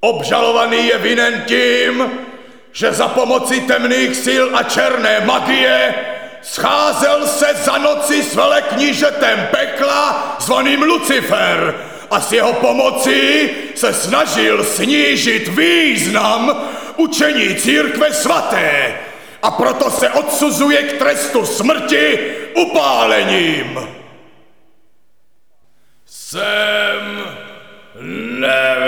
Obžalovaný je vinen tím, že za pomoci temných sil a černé magie scházel se za noci s veleknížetem pekla zvaným Lucifer a s jeho pomocí se snažil snížit význam učení církve svaté a proto se odsuzuje k trestu smrti upálením. Jsem nevinný.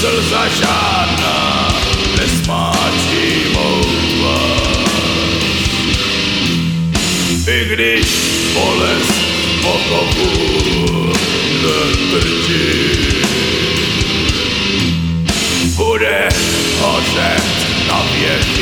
slza žádná nesmáčí I když bolest okovu netrčí, bude hořet na věky